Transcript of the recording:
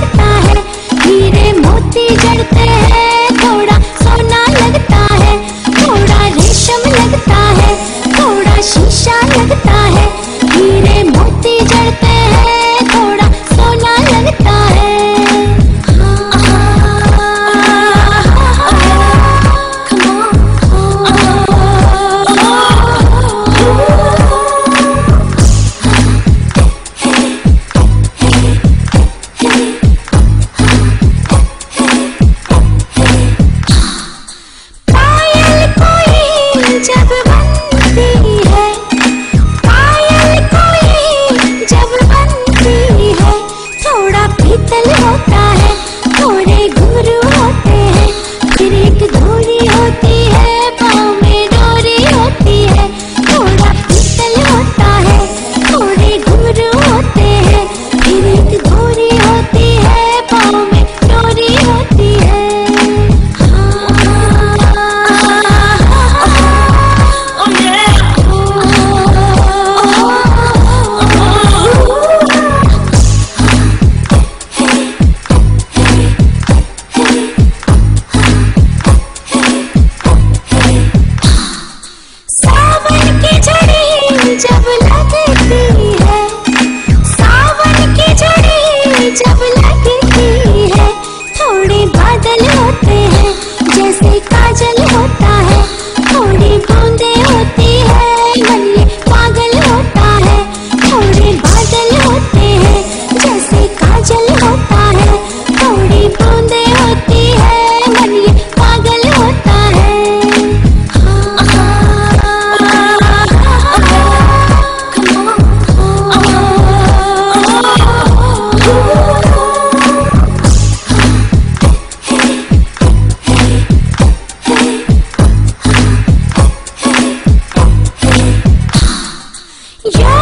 लगता है। हीरे मोती जड़ते हैं थोड़ा até ele voltar. Yeah!